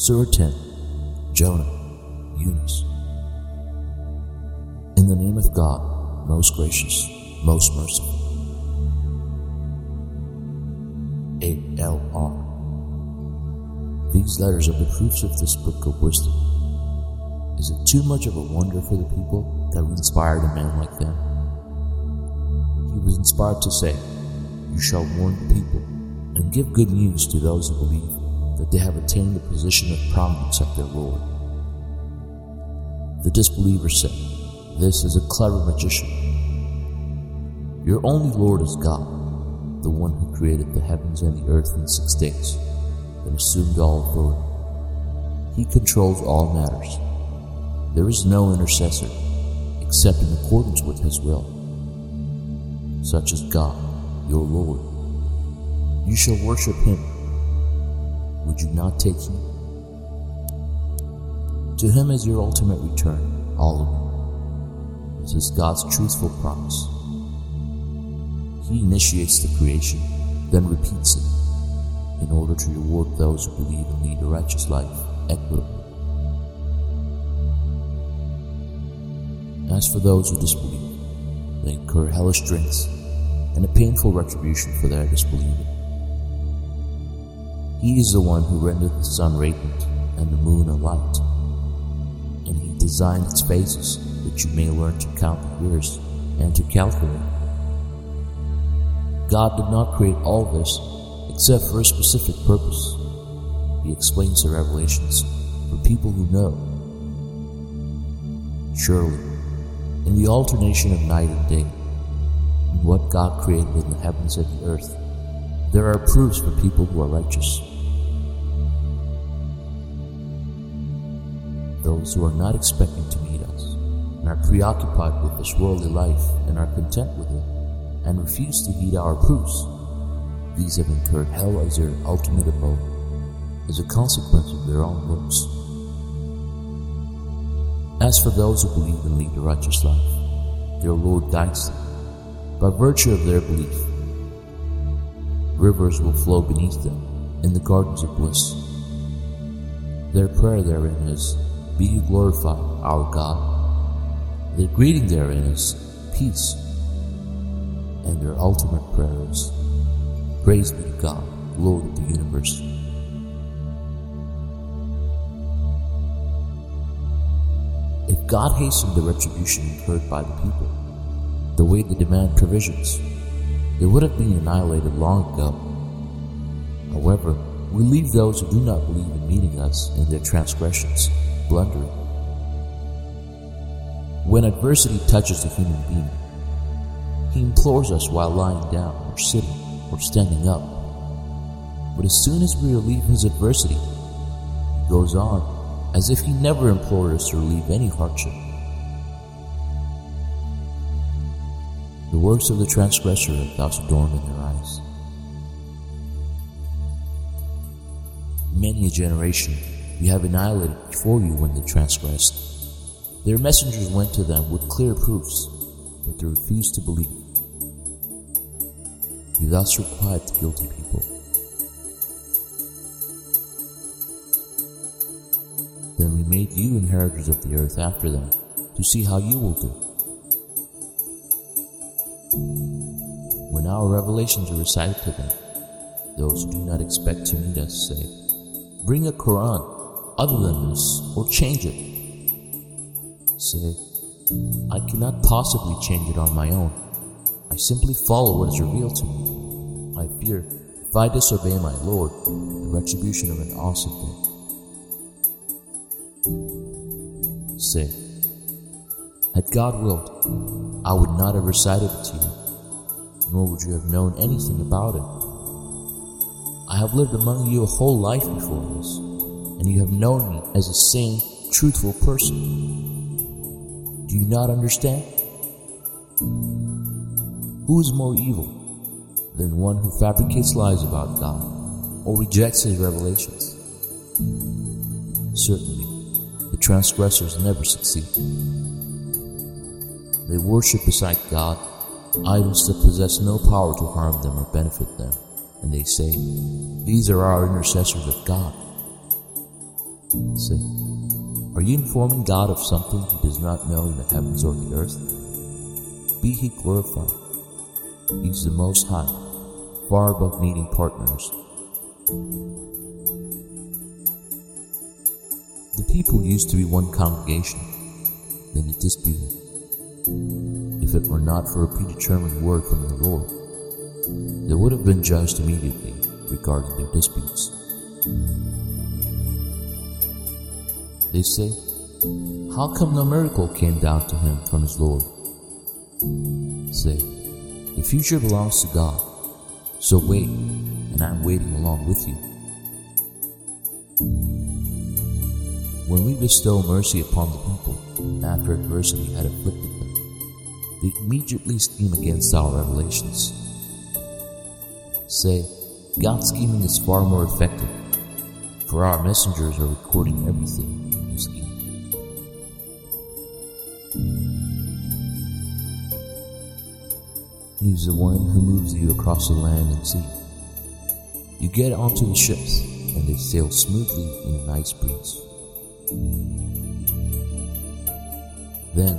Surah 10 Jonah, Yunus. In the name of God, most gracious, most merciful. A.L.R. These letters are the proofs of this book of wisdom. Is it too much of a wonder for the people that we inspired a man like them? He was inspired to say, You shall warn the people and give good news to those who believe that they have attained the position of prominence of their Lord. The disbeliever said, This is a clever magician. Your only Lord is God, the one who created the heavens and the earth in six days, and assumed all authority. He controls all matters. There is no intercessor except in accordance with His will, such as God, your Lord. You shall worship Him would you not take him? To him is your ultimate return, all of it. This is God's truthful promise. He initiates the creation, then repeats it, in order to reward those who believe and lead a righteous life equitably. As for those who disbelieve, they incur hellish drinks and a painful retribution for their disbelieving. He is the one who rendered the sun radiant and the moon a light. And he designed its phases that you may learn to count the years and to calculate. God did not create all this except for a specific purpose. He explains the revelations for people who know. Surely, in the alternation of night and day, in what God created in the heavens and the earth, there are proofs for people who are righteous. Those who are not expecting to meet us and are preoccupied with this worldly life and are content with it and refuse to heed our proofs, these have incurred hell as their ultimate abode as a consequence of their own works. As for those who believe and lead a righteous life, their Lord guides them by virtue of their belief. Rivers will flow beneath them in the gardens of bliss. Their prayer therein is, Be you glorified, our God. Their greeting therein is, Peace. And their ultimate prayer is, Praise be to God, Lord of the universe. If God hastened the retribution incurred by the people, the way they demand provisions, they would have been annihilated long ago. However, we leave those who do not believe in meeting us in their transgressions, blundering. When adversity touches a human being, he implores us while lying down or sitting or standing up. But as soon as we relieve his adversity, he goes on as if he never implored us to relieve any hardship. The works of the transgressor are thus adorned in their eyes. Many a generation you have annihilated before you when they transgressed. Their messengers went to them with clear proofs, but they refused to believe. You thus required the guilty people. Then we made you inheritors of the earth after them, to see how you will do. When our revelations are recited to them, those who do not expect to meet us say, Bring a Quran other than this, or change it. Say, I cannot possibly change it on my own. I simply follow what is revealed to me. I fear, if I disobey my Lord, the retribution of an awesome day. Say, had God willed, I would not have recited it to you, nor would you have known anything about it. I have lived among you a whole life before this, and you have known me as a sane, truthful person. Do you not understand? Who is more evil than one who fabricates lies about God or rejects his revelations? Certainly, the transgressors never succeed. They worship beside God idols that possess no power to harm them or benefit them, and they say, These are our intercessors of God. Say, are you informing God of something he does not know in the heavens or the earth? Be he glorified. He is the Most High, far above needing partners. The people used to be one congregation, then it disputed. If it were not for a predetermined word from the Lord, they would have been judged immediately regarding their disputes. They say, How come no miracle came down to him from his Lord? Say, The future belongs to God, so wait, and I'm waiting along with you. When we bestow mercy upon the people after adversity had afflicted them, they immediately scheme against our revelations. Say, God's scheming is far more effective, for our messengers are recording everything He is the one who moves you across the land and sea. You get onto the ships, and they sail smoothly in a nice breeze. Then,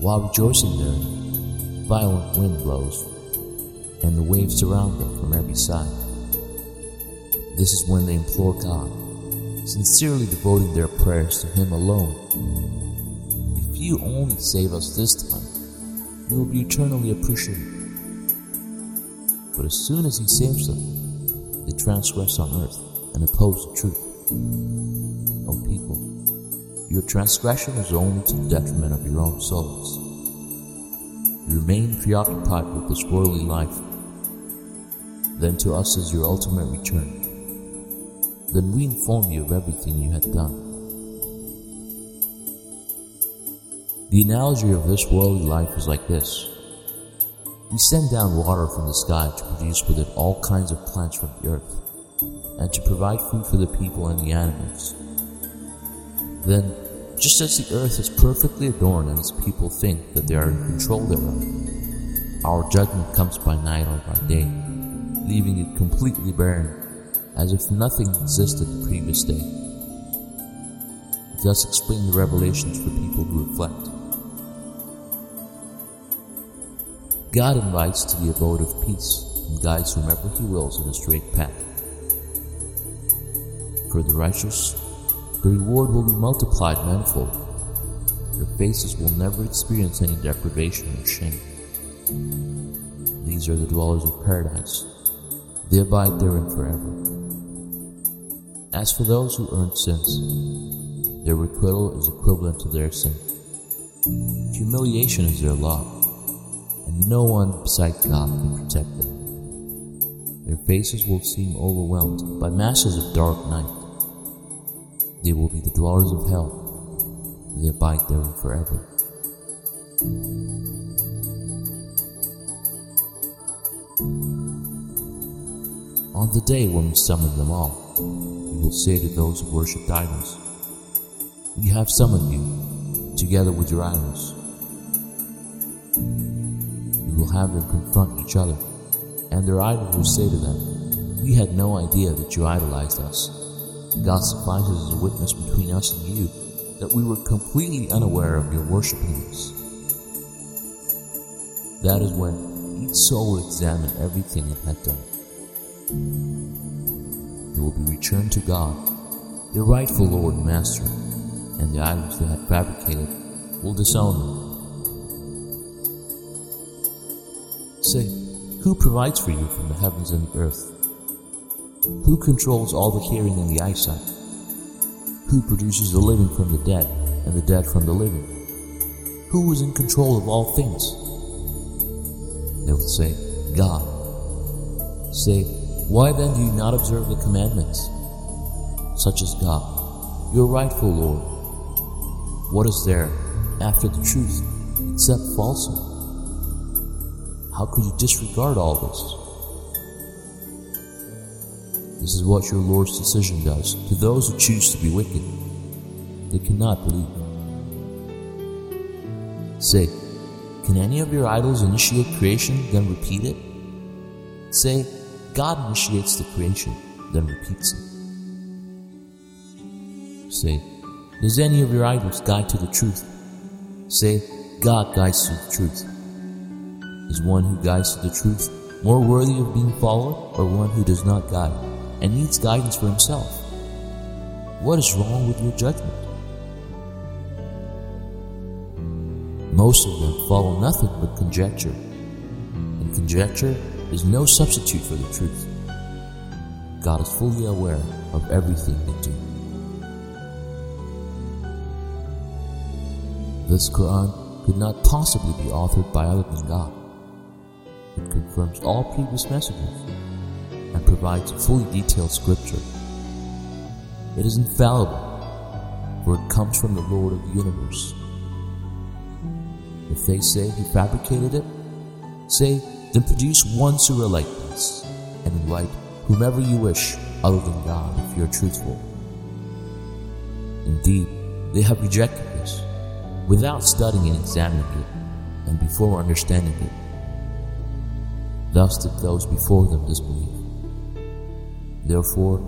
while rejoicing there, violent wind blows, and the waves surround them from every side. This is when they implore God, sincerely devoting their prayers to Him alone. If you only save us this time, we will be eternally appreciative. But as soon as He saves them, they transgress on earth and oppose the truth. O people, your transgression is only to the detriment of your own souls. You remain preoccupied with this worldly life. Then to us is your ultimate return. Then we inform you of everything you had done. The analogy of this worldly life is like this. We send down water from the sky to produce with it all kinds of plants from the earth, and to provide food for the people and the animals. Then, just as the earth is perfectly adorned and its people think that they are in control thereof, our judgment comes by night or by day, leaving it completely barren, as if nothing existed the previous day. Thus explain the revelations for people who reflect. God invites to the abode of peace and guides whomever He wills in a straight path. For the righteous, the reward will be multiplied manifold. Their faces will never experience any deprivation or shame. These are the dwellers of paradise. They abide therein forever. As for those who earn sins, their requital is equivalent to their sin. Humiliation is their lot, no one beside God can protect them. Their faces will seem overwhelmed by masses of dark night. They will be the dwellers of hell. They abide there forever. On the day when we summon them all, we will say to those who worship idols, We have summoned you, together with your idols. Will have them confront each other, and their idols will say to them, We had no idea that you idolized us. God suffices as a witness between us and you that we were completely unaware of your worshiping us. That is when each soul will examine everything it had done. It will be returned to God, their rightful Lord and Master, and the idols they had fabricated will disown them. Say, who provides for you from the heavens and the earth? Who controls all the hearing and the eyesight? Who produces the living from the dead and the dead from the living? Who is in control of all things? They will say, God. Say, why then do you not observe the commandments? Such as God, your rightful Lord. What is there after the truth except falsehood? How could you disregard all this? This is what your Lord's decision does to those who choose to be wicked. They cannot believe. Say, can any of your idols initiate creation, then repeat it? Say, God initiates the creation, then repeats it. Say, Does any of your idols guide to the truth? Say, God guides to the truth. Is one who guides to the truth more worthy of being followed, or one who does not guide and needs guidance for himself? What is wrong with your judgment? Most of them follow nothing but conjecture, and conjecture is no substitute for the truth. God is fully aware of everything they do. This Quran could not possibly be authored by other than God. It confirms all previous messages and provides fully detailed scripture. It is infallible, for it comes from the Lord of the universe. If they say he fabricated it, say, then produce one surah like this, and invite whomever you wish other than God if you are truthful. Indeed, they have rejected this without studying and examining it, and before understanding it. Thus did those before them disbelieve. Therefore,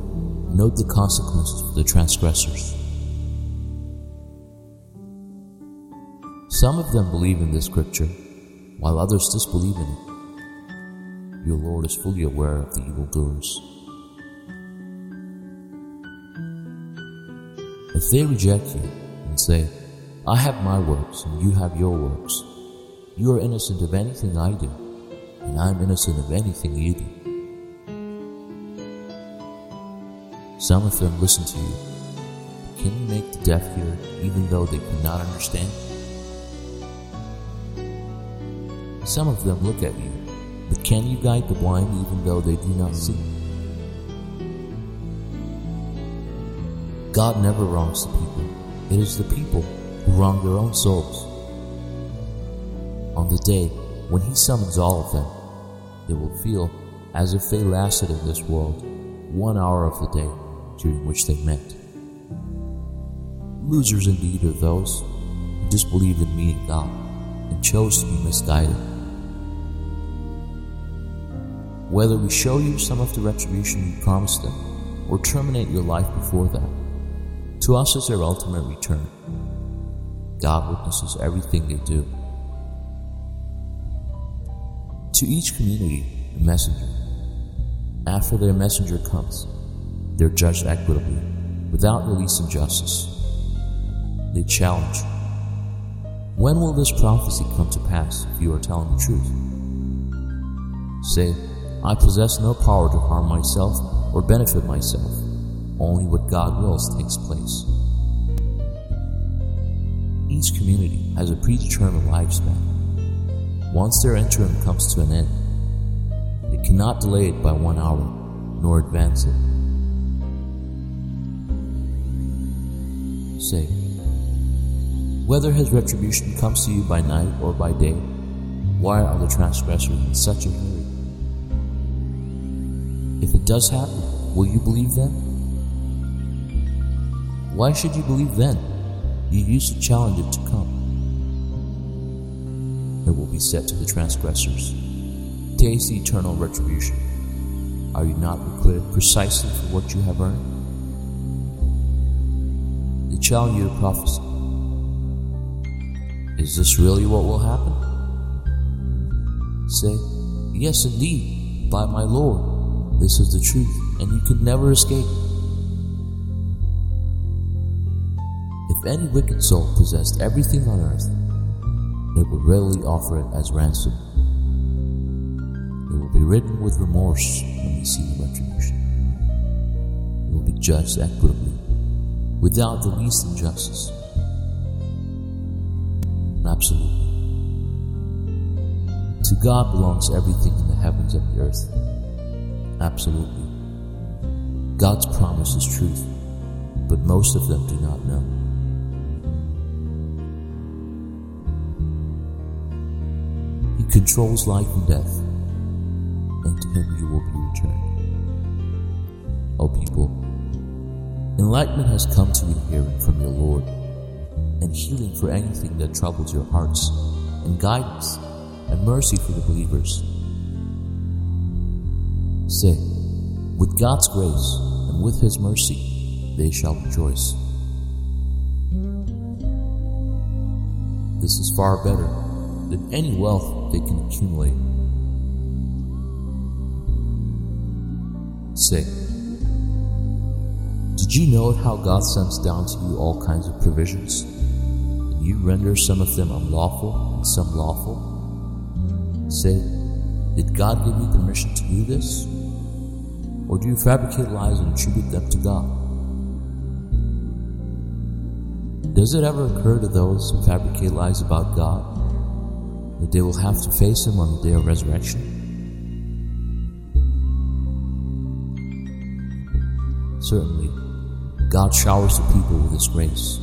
note the consequences for the transgressors. Some of them believe in this scripture, while others disbelieve in it. Your Lord is fully aware of the evildoers. If they reject you and say, I have my works and you have your works, you are innocent of anything I do, and I am innocent of anything you do. Some of them listen to you. Can you make the deaf hear even though they cannot understand? Some of them look at you, but can you guide the blind even though they do not see? God never wrongs the people. It is the people who wrong their own souls. On the day when He summons all of them, they will feel as if they lasted in this world one hour of the day during which they met. Losers indeed are those who disbelieved in meeting God and chose to be misguided. Whether we show you some of the retribution we promised them or terminate your life before that, to us is their ultimate return. God witnesses everything they do. To each community, a messenger. After their messenger comes, they're judged equitably, without release and justice. They challenge. When will this prophecy come to pass if you are telling the truth? Say, I possess no power to harm myself or benefit myself. Only what God wills takes place. Each community has a predetermined lifespan. Once their interim comes to an end, they cannot delay it by one hour, nor advance it. Say, whether his retribution comes to you by night or by day, why are the transgressors in such a hurry? If it does happen, will you believe then? Why should you believe then? You used to challenge it to come. It will be said to the transgressors, Taste the eternal retribution. Are you not requited precisely for what you have earned? They challenge you prophecy. Is this really what will happen? Say, Yes, indeed, by my Lord. This is the truth, and you can never escape. If any wicked soul possessed everything on earth, it would readily offer it as ransom. It will be ridden with remorse when they see the retribution. It will be judged equitably, without the least injustice. Absolutely. To God belongs everything in the heavens and the earth. Absolutely. God's promise is truth, but most of them do not know. controls life and death, and to him you will be returned. O people, enlightenment has come to you hearing from your Lord, and healing for anything that troubles your hearts, and guidance and mercy for the believers. Say, with God's grace and with His mercy, they shall rejoice. This is far better than any wealth they can accumulate. Say, did you know how God sends down to you all kinds of provisions? And you render some of them unlawful and some lawful? Say, did God give you permission to do this? Or do you fabricate lies and attribute them to God? Does it ever occur to those who fabricate lies about God that they will have to face Him on the day of resurrection? Certainly, God showers the people with His grace,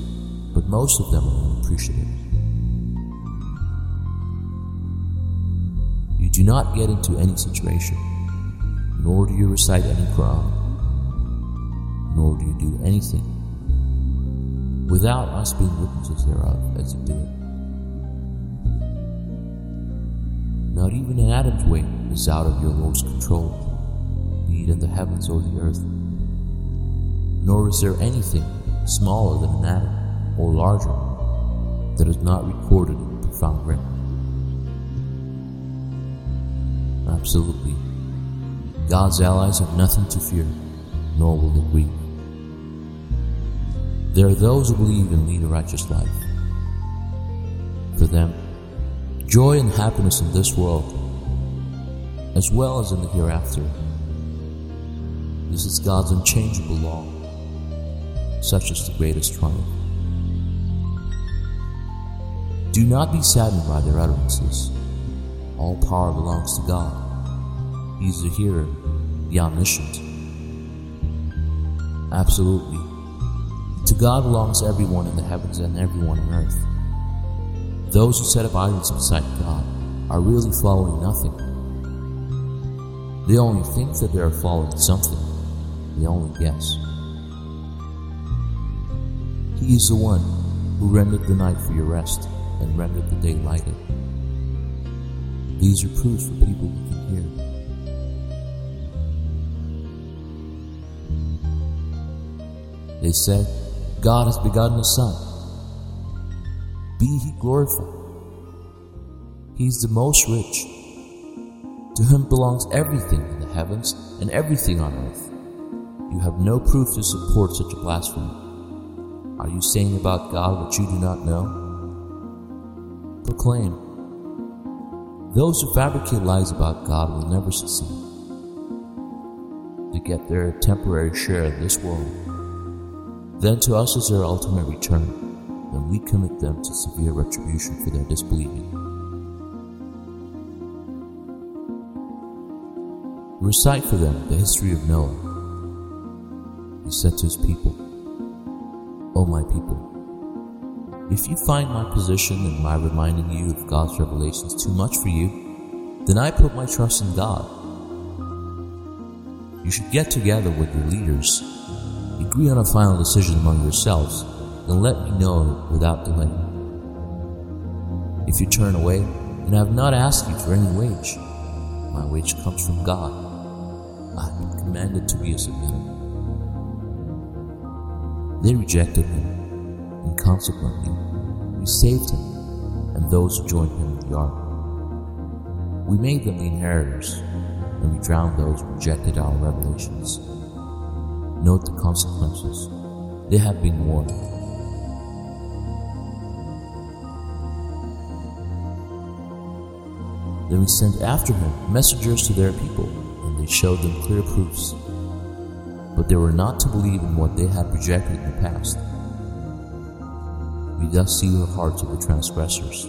but most of them are unappreciative. You do not get into any situation, nor do you recite any Quran, nor do you do anything without us being witnesses thereof as you do it. Not even an atom's weight is out of your Lord's control, be it in the heavens or the earth. Nor is there anything smaller than an atom or larger that is not recorded in profound record. Absolutely. God's allies have nothing to fear, nor will they grieve. There are those who believe and lead a righteous life. For them, joy and happiness in this world, as well as in the hereafter, this is God's unchangeable law, such as the greatest triumph. Do not be saddened by their utterances. All power belongs to God. He is the hearer, the omniscient. Absolutely. To God belongs everyone in the heavens and everyone on earth. Those who set up idols beside God are really following nothing. They only think that they are following something. They only guess. He is the one who rendered the night for your rest and rendered the day lighted. These are proofs for people who can hear. They said, God has begotten a Son. Be he glorified. He is the most rich. To him belongs everything in the heavens and everything on earth. You have no proof to support such a blasphemy. Are you saying about God what you do not know? Proclaim. Those who fabricate lies about God will never succeed. To get their temporary share in this world, then to us is their ultimate return, and we commit them to severe retribution for their disbelieving. Recite for them the history of Noah. He said to his people, O my people, if you find my position and my reminding you of God's revelations too much for you, then I put my trust in God. You should get together with your leaders Agree on a final decision among yourselves, then let me know without delay. If you turn away, and I have not asked you for any wage, my wage comes from God. I have been commanded to be a submitter. They rejected him, and consequently, we saved him and those who joined him in the ark. We made them the inheritors, and we drowned those who rejected our revelations. Note the consequences. They have been warned. Then we sent after him messengers to their people, and they showed them clear proofs. But they were not to believe in what they had rejected in the past. We thus seal the hearts of the transgressors.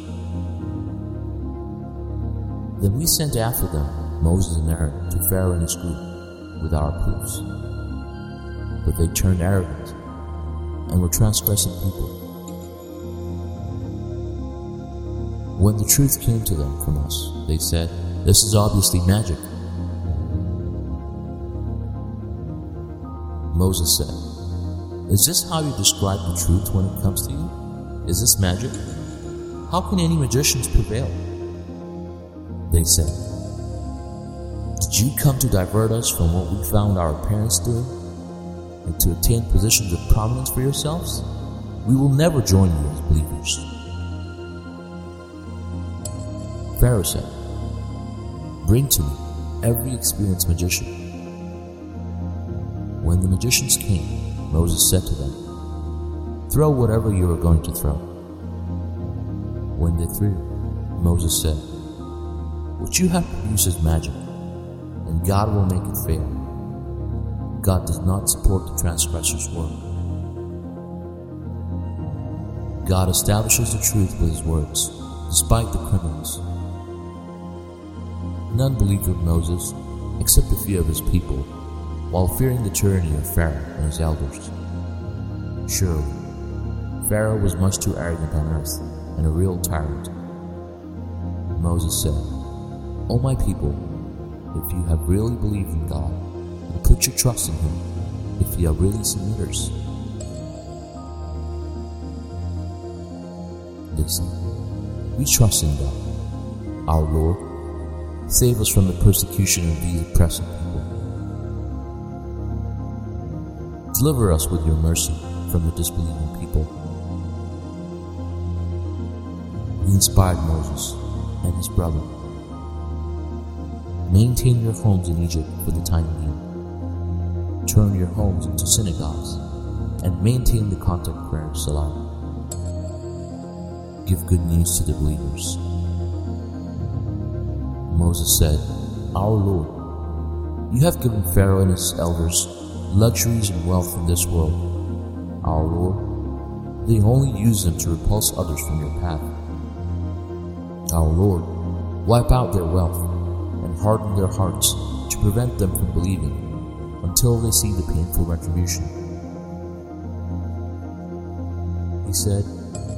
Then we sent after them Moses and Aaron to Pharaoh and his group with our proofs but they turned arrogant and were transgressing people. When the truth came to them from us, they said, This is obviously magic. Moses said, Is this how you describe the truth when it comes to you? Is this magic? How can any magicians prevail? They said, Did you come to divert us from what we found our parents doing? and to attain positions of prominence for yourselves, we will never join you as believers. Pharaoh said, Bring to me every experienced magician. When the magicians came, Moses said to them, Throw whatever you are going to throw. When they threw, Moses said, What you have produced is magic, and God will make it fail. God does not support the transgressor's work. God establishes the truth with his words, despite the criminals. None believed with Moses, except a few of his people, while fearing the tyranny of Pharaoh and his elders. Surely, Pharaoh was much too arrogant on earth and a real tyrant. Moses said, O my people, if you have really believed in God, and put your trust in Him, if you are really submitters, listen, we trust in God, our Lord, Save us from the persecution of these oppressive people. Deliver us with your mercy from the disbelieving people. He inspired Moses and his brother. Maintain your homes in Egypt for the time being. Turn your homes into synagogues and maintain the contact prayer of salah. Give good news to the believers Moses said, Our Lord, you have given Pharaoh and his elders luxuries and wealth in this world. Our Lord, they only use them to repulse others from your path. Our Lord, wipe out their wealth and harden their hearts to prevent them from believing until they see the painful retribution. He said,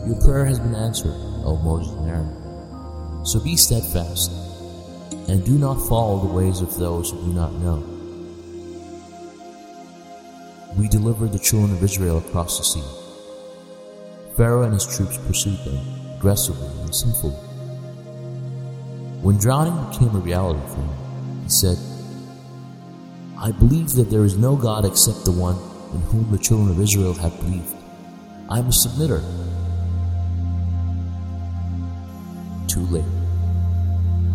Your prayer has been answered, O Moses and Aaron. So be steadfast and do not follow the ways of those who do not know. We delivered the children of Israel across the sea. Pharaoh and his troops pursued them aggressively and sinfully. When drowning became a reality for him, he said, I believe that there is no God except the one in whom the children of Israel have believed. I am a submitter. Too late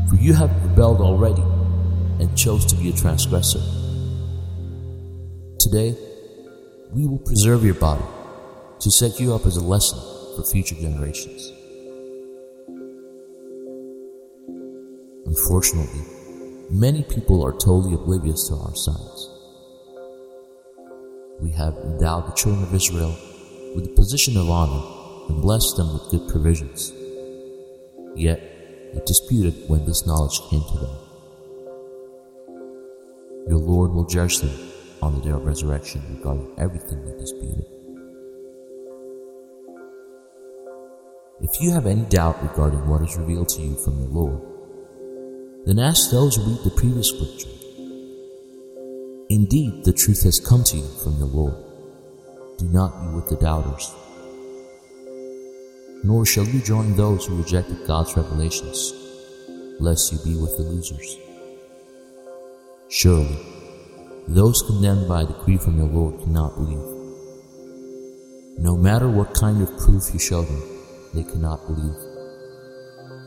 for you have rebelled already and chose to be a transgressor. Today, we will preserve your body to set you up as a lesson for future generations. Unfortunately, many people are totally oblivious to our signs. We have endowed the children of Israel with a position of honor and blessed them with good provisions. Yet, disputed when this knowledge came to them. Your Lord will judge them on the day of resurrection regarding everything they disputed. If you have any doubt regarding what is revealed to you from the Lord, then ask those who read the previous scripture. Indeed, the truth has come to you from the Lord. Do not be with the doubters nor shall you join those who rejected God's revelations, lest you be with the losers. Surely, those condemned by a decree from your Lord cannot believe. No matter what kind of proof you show them, they cannot believe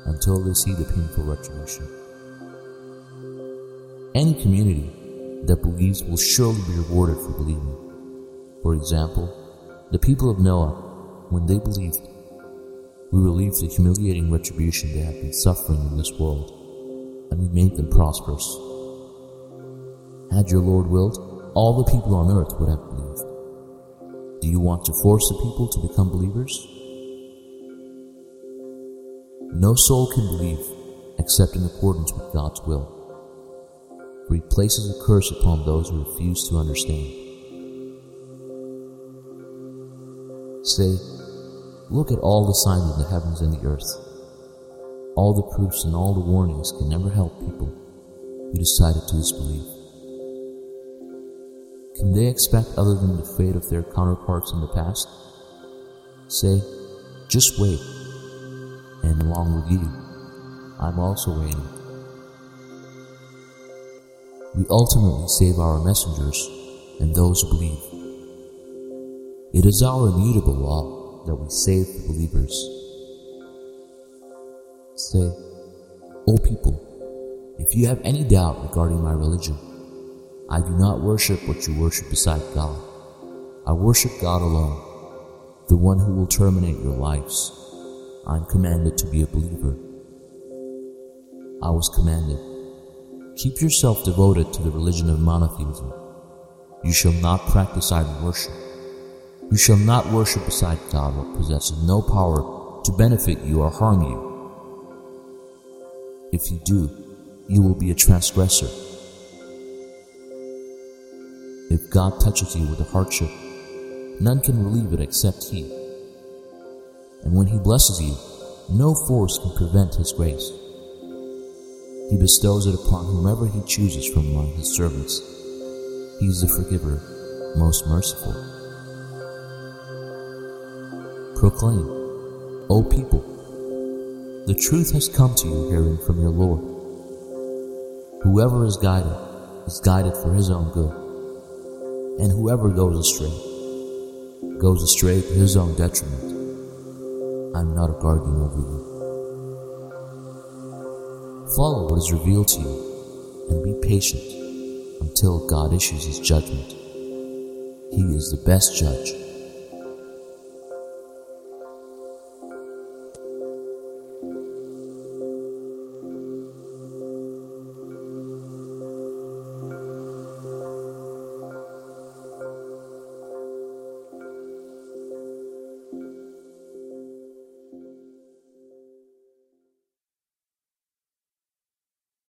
until they see the painful retribution. Any community that believes will surely be rewarded for believing. For example, the people of Noah, when they believed, we relieved the humiliating retribution they had been suffering in this world, and we made them prosperous. Had your Lord willed, all the people on earth would have believed. Do you want to force the people to become believers? No soul can believe except in accordance with God's will, for He places a curse upon those who refuse to understand. Say, Look at all the signs in the heavens and the earth. All the proofs and all the warnings can never help people who decided to disbelieve. Can they expect other than the fate of their counterparts in the past? Say, just wait, and along with you, I'm also waiting. We ultimately save our messengers and those who believe. It is our immutable law that we save the believers. Say, O people, if you have any doubt regarding my religion, I do not worship what you worship beside God. I worship God alone, the one who will terminate your lives. I am commanded to be a believer. I was commanded, keep yourself devoted to the religion of monotheism. You shall not practice idol worship. You shall not worship beside God what possesses no power to benefit you or harm you. If you do, you will be a transgressor. If God touches you with a hardship, none can relieve it except He. And when He blesses you, no force can prevent His grace. He bestows it upon whomever He chooses from among His servants. He is the forgiver, most merciful. Proclaim, O people, the truth has come to you hearing from your Lord. Whoever is guided is guided for his own good, and whoever goes astray goes astray to his own detriment. I'm not a guardian over you. Follow what is revealed to you and be patient until God issues his judgment. He is the best judge.